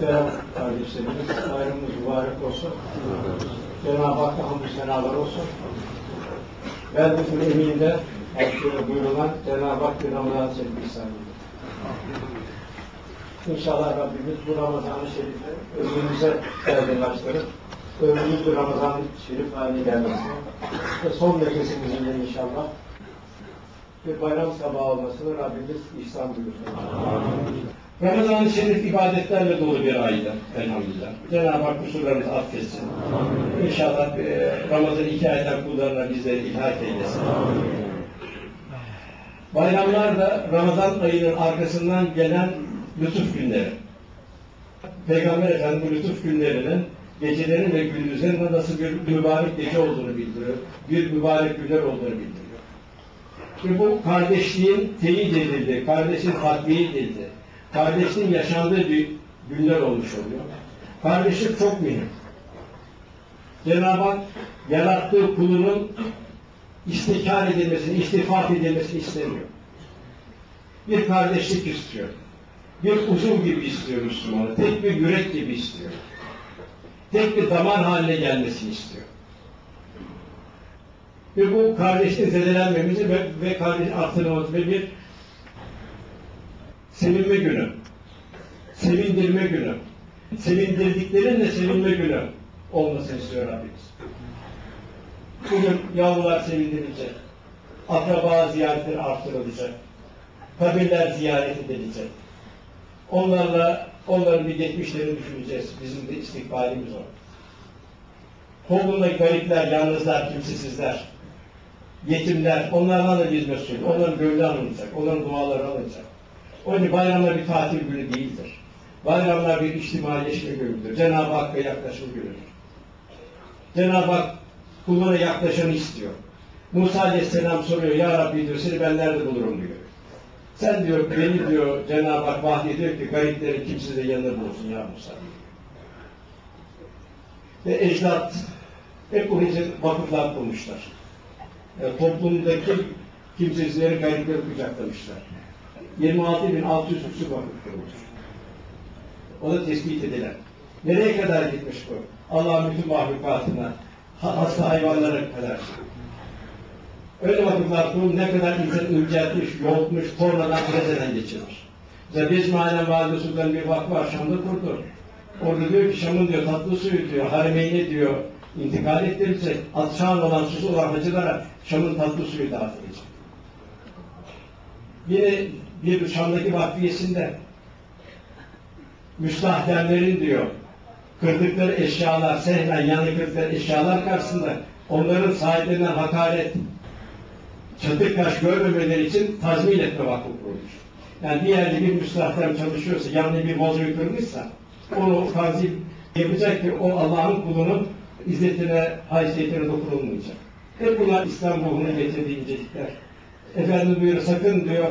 Muhterem kardeşlerimiz, bayramımız mübarek olsun. Cenab-ı Hakk'a hamdü senalar olsun. Beldetül Emin'de Hakkı'da buyurulan Cenab-ı Hak bir Şerifi ihsan İnşallah Rabbimiz bu Ramazan-ı Şerif'i ömrümüze yardımlaştırıp ömrümüz bir Ramazan-ı Şerif haline gelmesini ve son nefesimizin de inşallah bir bayram sabahı olmasını Rabbimiz ihsan buyursun. Ramazan-ı Şerif ibadetlerle dolu bir ayda elhamdülillah. Cenab-ı Hak kusurlarımızı affetsin. İnşallah e, Ramazan iki aydan kullarına bizleri ilhak eylesin. Bayramlar da Ramazan ayının arkasından gelen lütuf günleri. Peygamber Efendimiz bu lütuf günlerinin gecelerin ve gündüzlerin nasıl bir mübarek gece olduğunu bildiriyor. Bir mübarek günler olduğunu bildiriyor. Ve bu kardeşliğin teyit edildi, kardeşin takviye edildi, kardeşliğin yaşandığı bir günler olmuş oluyor. Kardeşlik çok mühim. Cenab-ı Hak yarattığı kulunun istikrar edilmesini, istifat edilmesini istemiyor. Bir kardeşlik istiyor. Bir uzuv gibi istiyor Müslümanı. Tek bir yürek gibi istiyor. Tek bir damar haline gelmesini istiyor. Ve bu kardeşliğin zedelenmemizi ve, ve kardeş artırmamızı ve bir sevinme günü, sevindirme günü, sevindirdiklerin de sevinme günü olmasını istiyor Rabbimiz. Bugün yavrular sevindirilecek, akraba ziyaretleri artırılacak, kabirler ziyaret edilecek. Onlarla, onların bir geçmişlerini düşüneceğiz. Bizim de istikbalimiz o. Toplumda garipler, yalnızlar, kimsesizler, yetimler, onlardan da biz mesul. Onların gönlü alınacak, onların duaları alınacak. Onun bayramlar bir tatil günü değildir. Bayramlar bir içtimaileşme günüdür. Cenab-ı Hakk'a yaklaşım günüdür. Cenab-ı Hak kuluna yaklaşanı istiyor. Musa Aleyhisselam soruyor, Ya Rabbi diyor, seni ben nerede bulurum diyor. Sen diyor, beni diyor, Cenab-ı Hak vahyediyor ki gariplerin kimse de yanında bulsun ya Musa diyor. Ve ecdat hep bunun için vakıflar kurmuşlar. Yani toplumdaki kimsesizleri garipleri kucaklamışlar. 26.600 küsur vakıf kurulmuş. O da tespit edilen. Nereye kadar gitmiş bu? Allah'ın bütün mahlukatına, hasta hayvanlara kadar. Öyle vakıflar kurulup ne kadar insan inceltmiş, yoğurtmuş, tornadan prezeden geçirmiş. Mesela Bezmi Alem Valide bir vakfı var, Şam'da kurdu. Orada diyor ki Şam'ın diyor tatlı suyu diyor, Harimeyne diyor, intikal ettirirsek, atşan olan susu olan hacılara Şam'ın tatlı suyu dağıtılacak. Yine bir Şam'daki vakfiyesinde müstahdemlerin diyor, kırdıkları eşyalar, sehlen yanı kırdıkları eşyalar karşısında onların sahiplerinden hakaret, çatık kaş görmemeleri için tazmin etme vakfı kurulmuş. Yani bir yerde bir müstahdem çalışıyorsa, yanında bir vazoyu kırmışsa, onu tazim yapacak ki o Allah'ın kulunun izzetine, haysiyetine dokunulmayacak. Hep bunlar İslam ruhunun getirdiği incelikler. Efendim diyor, sakın diyor,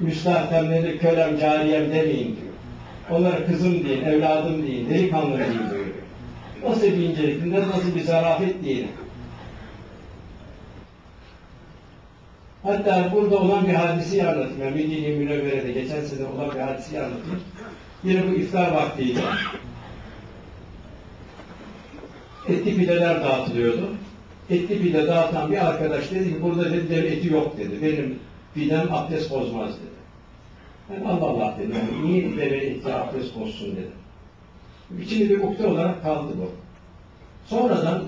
müstahdemleri kölem, cariyem demeyin diyor. Onlara kızım deyin, evladım deyin, delikanlı deyin diyor. Nasıl bir incelik, nasıl bir zarafet diyelim. Hatta burada olan bir hadiseyi anlatayım. Yani Medine-i Münevvere'de geçen sene olan bir hadiseyi anlatayım. Yine bu iftar vaktiydi. Etli pideler dağıtılıyordu. Etli pide dağıtan bir arkadaş dedi ki burada dedi eti yok dedi. Benim pidem abdest bozmaz dedi. Ben Allah Allah dedim. Niye deve eti abdest bozsun dedim. İçinde bir ukde olarak kaldı bu. Sonradan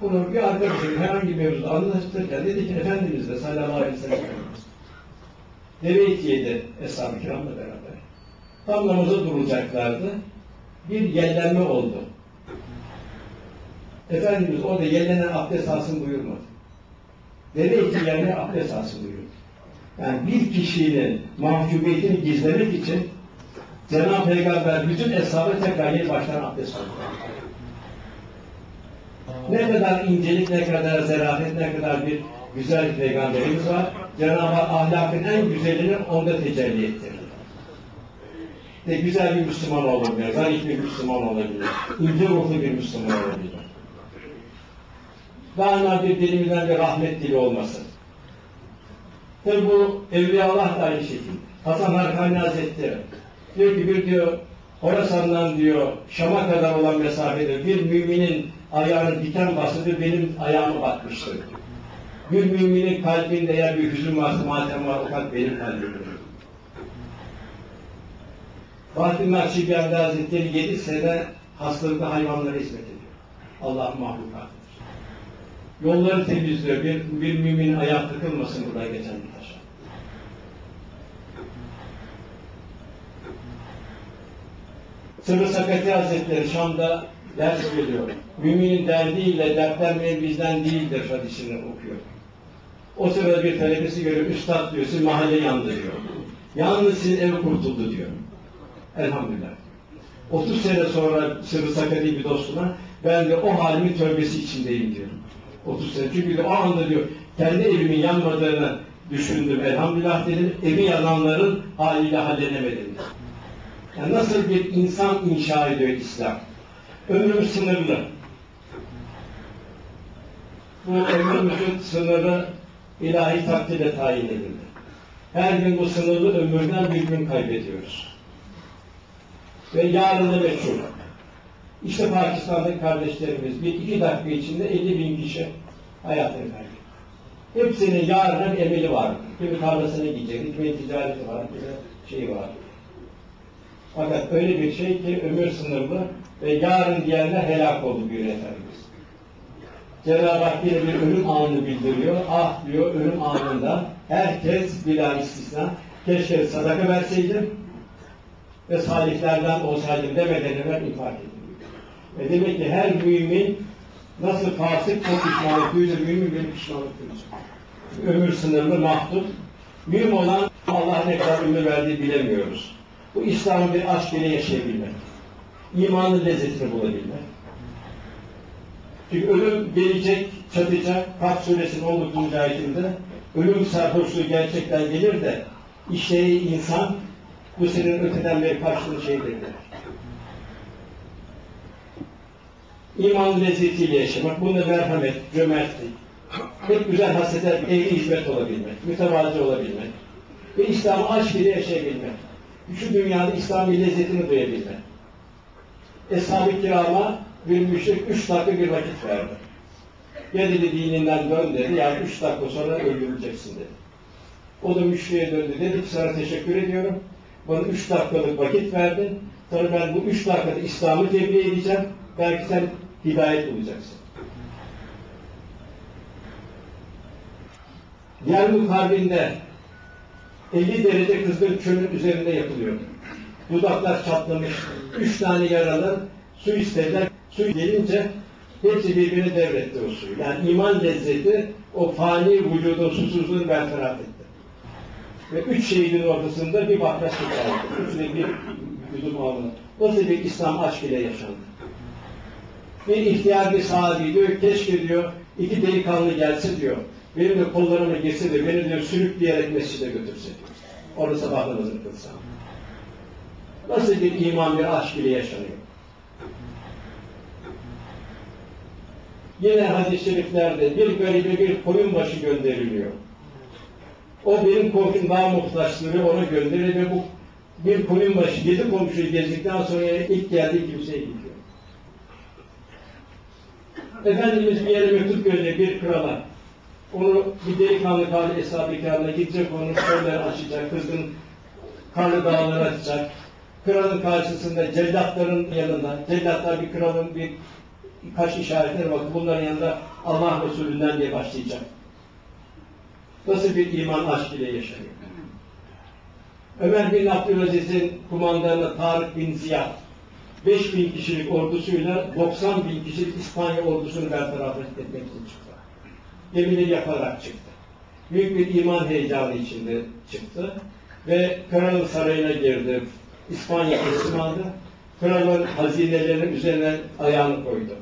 bunu bir arkadaşım herhangi bir mevzuda anlatırken dedi ki Efendimiz de sallallahu aleyhi ve sellem deve eti yedi Eshab-ı Kiram'la beraber. Tam namaza duracaklardı. Bir yellenme oldu. Efendimiz orada yellenen abdest alsın buyurmadı. Deve eti yerine abdest alsın buyurdu. Yani bir kişinin mahcubiyetini gizlemek için Cenab-ı Peygamber bütün eshabı tekrar yeni baştan abdest aldı. Ne kadar incelik, ne kadar zarafet, ne kadar bir güzel peygamberimiz var. Cenab-ı ahlakın en güzelini onda tecelli ettirir. Ve güzel bir Müslüman olabilir, zarif bir Müslüman olabilir, ince ruhlu bir Müslüman olabilir. Daima bir dilimizden bir rahmet dili olmasın. Tabi bu Evliya Allah da aynı şekilde. Hasan Harkani Hazretleri diyor ki bir diyor Horasan'dan diyor Şam'a kadar olan mesafede bir müminin ayağını diken basıdır benim ayağıma batmıştır. Bir müminin kalbinde eğer bir hüzün varsa matem var o kalp benim kalbimdir. Fatih Nakşibendi Hazretleri 7 sene hastalıklı hayvanlara hizmet ediyor. Allah mahlukatıdır. Yolları temizliyor. Bir, bir mümin ayak tıkılmasın burada geçen bir Sırrı Sakati Hazretleri Şam'da ders veriyor. Müminin derdiyle dertlenmeyen bizden değildir hadisini okuyor. O sırada bir talebesi görüp üstad diyor, sizin mahalle yandı diyor. Yalnız sizin ev kurtuldu diyor. Elhamdülillah. 30 sene sonra Sırrı Sakati bir dostuna ben de o halimin tövbesi içindeyim diyor. 30 sene. Çünkü de o anda diyor kendi evimin yanmadığını düşündüm. Elhamdülillah dedim. Evi yananların haliyle hallenemedim. Yani nasıl bir insan inşa ediyor İslam? Ömrüm sınırlı. Bu ömrümüzün sınırı ilahi takdirle tayin edildi. Her gün bu sınırlı ömürden bir gün kaybediyoruz. Ve yarını meçhul. İşte Pakistan'daki kardeşlerimiz bir iki dakika içinde 50 bin kişi hayatını kaybetti. Hepsinin yarının emeli var. Kimi tarlasına gidecek, kimi ticareti var, kimi şeyi var. Fakat öyle bir şey ki ömür sınırlı ve yarın diyenler helak oldu bir Efendimiz. Cenab-ı Hak yine bir ölüm anını bildiriyor. Ah diyor ölüm anında herkes bila istisna keşke sadaka verseydim ve salihlerden olsaydım demeden evvel infak edin. Ve demek ki her mümin nasıl fasık çok pişmanlık duyuyor, mümin bir pişmanlık duyacak. Ömür sınırlı, mahdut. Mühim olan Allah ne kadar ömür verdiği bilemiyoruz. Bu İslam'ın bir aşk ile yaşayabilmek. İmanın lezzetini bulabilmek. Çünkü ölüm gelecek, çatacak. Kaf suresinin 19. ayetinde ölüm sarhoşluğu gerçekten gelir de işte insan bu senin öteden beri karşılığı şeydir. İman lezzetiyle yaşamak, bunda merhamet, cömertlik, hep güzel hasletler, ehli hizmet olabilmek, mütevazi olabilmek ve İslam'ı aşk ile yaşayabilmek. Şu dünyada İslam'ın lezzetini duyabilmek. Eshab-ı kirama bir müşrik üç dakika bir vakit verdi. Ya dedi dininden dön dedi, yani üç dakika sonra öldürüleceksin dedi. O da müşriye döndü, dedi ki sana teşekkür ediyorum. Bana üç dakikalık vakit verdin. Sonra ben bu üç dakikada İslam'ı tebliğ edeceğim. Belki sen hidayet bulacaksın. Yarmuk Harbi'nde 50 derece kızgın çölün üzerinde yapılıyor. Dudaklar çatlamış. Üç tane yaralı su istediler. Su gelince hepsi birbirine devretti o suyu. Yani iman lezzeti o fani vücudun susuzluğunu bertaraf etti. Ve üç şehidin ortasında bir bahçe çıkardı. Üçüne bir yudum aldı. Nasıl bir İslam aşk ile yaşandı. Bir ihtiyar bir sahabi diyor, keşke diyor, iki delikanlı gelse diyor, benim de kollarıma girse de beni diyor sürükleyerek mescide götürse. Orada sabah namazını kılsam. Nasıl bir iman, bir aşk ile yaşanıyor. Yine hadis-i şeriflerde bir garibe bir koyun başı gönderiliyor. O benim komşum daha muhtaçları onu gönderir ve bu bir koyun başı yedi komşuyu gezdikten sonra ilk geldiği kimseye gidiyor. Efendimiz bir yere mektup gönderiyor bir krala. Onu bir delikanlı kaldı Eshab-ı Kiram'da gidecek onu çöller açacak, kızgın karlı dağları açacak. Kralın karşısında cellatların yanında, cellatlar bir kralın bir kaş işaretleri bakın bunların yanında Allah Resulü'nden diye başlayacak. Nasıl bir iman aşk ile yaşanıyor? Ömer bin Abdülaziz'in kumandanı Tarık bin Ziyad 5 bin kişilik ordusuyla 90 bin kişilik İspanya ordusunu bertaraf etmek için çıktı. Gemileri yaparak çıktı. Büyük bir iman heyecanı içinde çıktı. Ve kralın sarayına girdi. İspanya teslim. Kralın hazinelerinin üzerine ayağını koydu.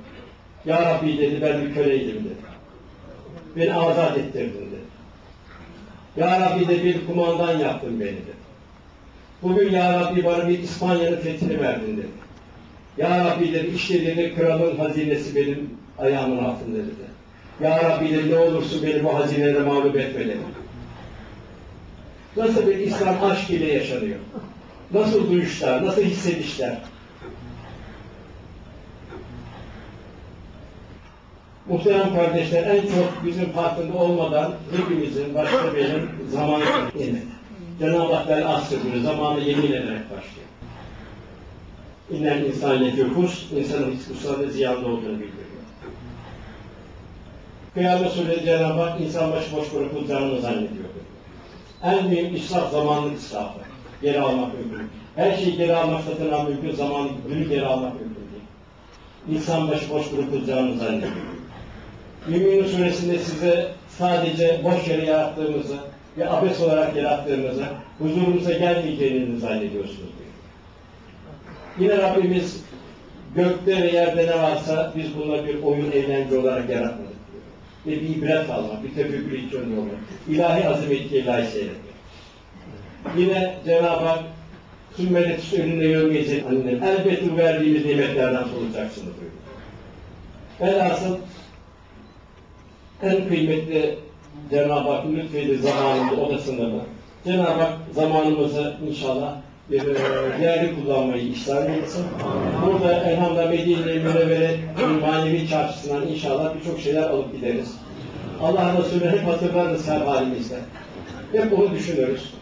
Ya Rabbi dedi ben bir köleydim dedi. Beni azat ettirdin dedi. Ya Rabbi de bir kumandan yaptın beni dedi. Bugün Ya Rabbi bana bir İspanya'nın fethini verdin dedi. Ya Rabbi dedi işte dedi kralın hazinesi benim ayağımın altında dedi. Ya Rabbi ne olursun beni bu hazinede mağlup etme. Nasıl bir İslam aşk ile yaşanıyor? Nasıl duyuşlar, nasıl hissedişler? Muhterem kardeşler, en çok bizim farkında olmadan hepimizin, başta benim zamanı yemin. Cenab-ı Hak bel asrediyor, zamanı yemin ederek başlıyor. İnnen insan yekûfus, insanın hiç kutsal ve ziyanlı olduğunu bildir. Kıyamet Suresi Cenab-ı Hak insan başıboş bırakılacağını zannediyor. En büyük israf zamanlık israfı. Geri almak mümkün. Her şeyi geri almak satın mümkün, zaman günü geri almak mümkün değil. İnsan başıboş bırakılacağını zannediyor. Mümin suresinde size sadece boş yere yarattığımızı ve abes olarak yarattığımızı, huzurumuza gelmeyeceğini zannediyorsunuz diyor. Yine Rabbimiz gökte ve yerde ne varsa biz bunları bir oyun eğlence olarak yaratmadık. Ve bir ibret almak, bir tefekkür için olmak. İlahi azameti ilahi seyretmek. Yine Cenab-ı Hak sümmelet önünde görmeyecek annem. Elbette bu verdiğimiz nimetlerden solucaksınız diyor. Velhasıl en kıymetli Cenab-ı Hak lütfedi zamanında o da. Cenab-ı Hak zamanımızı inşallah e, değerli kullanmayı ihsan etsin. Burada elhamdülillah Medine-i Münevvere manevi çarşısından inşallah birçok şeyler alıp gideriz. Allah Resulü hep hatırlarız her halimizde. Hep onu düşünürüz.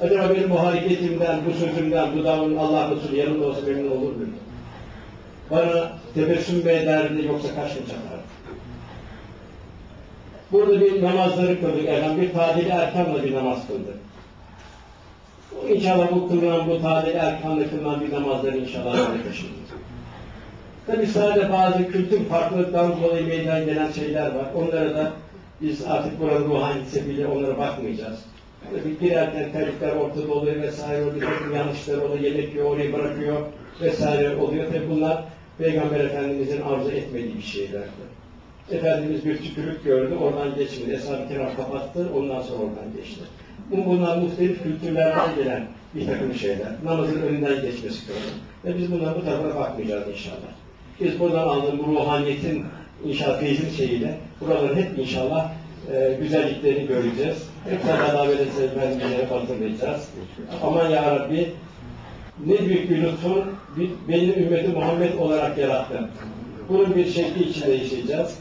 Acaba benim bu hareketimden, bu sözümden, dudağımın Allah Resulü yanımda olsa memnun olur muyum? Bana tebessüm mü ederdi yoksa kaç mı çakardı? Burada bir namazları kıldık efendim. Bir tadili erkanla bir namaz kıldık. İnşallah bu kılınan, bu tadili erkanla kılınan bir namazları inşallah taşıyacağız. Tabi sadece bazı kültür farklılıktan dolayı meydana gelen şeyler var. Onlara da biz artık buranın ruhani sebebiyle onlara bakmayacağız. Tabi girerken terlikler ortada oluyor vesaire oluyor. Yanlışlar oluyor, yemek yiyor, orayı bırakıyor vesaire oluyor. Tabi bunlar Peygamber Efendimizin arzu etmediği bir şeylerdi. Efendimiz bir tükürük gördü, oradan geçmedi. Eshab-ı Kiram kapattı, ondan sonra oradan geçti. Bu bunlar muhtelif kültürlerden gelen bir takım şeyler. Namazın önünden geçmesi gördü. Ve biz bundan bu tarafa bakmayacağız inşallah. Biz buradan aldığım bu ruhaniyetin inşallah feyzin şeyiyle buraların hep inşallah e, güzelliklerini göreceğiz. Hep beraber böyle sevmenlere hatırlayacağız. Aman ya Rabbi ne büyük bir lütfun beni ümmeti Muhammed olarak yarattın. Bunun bir şekli içinde yaşayacağız.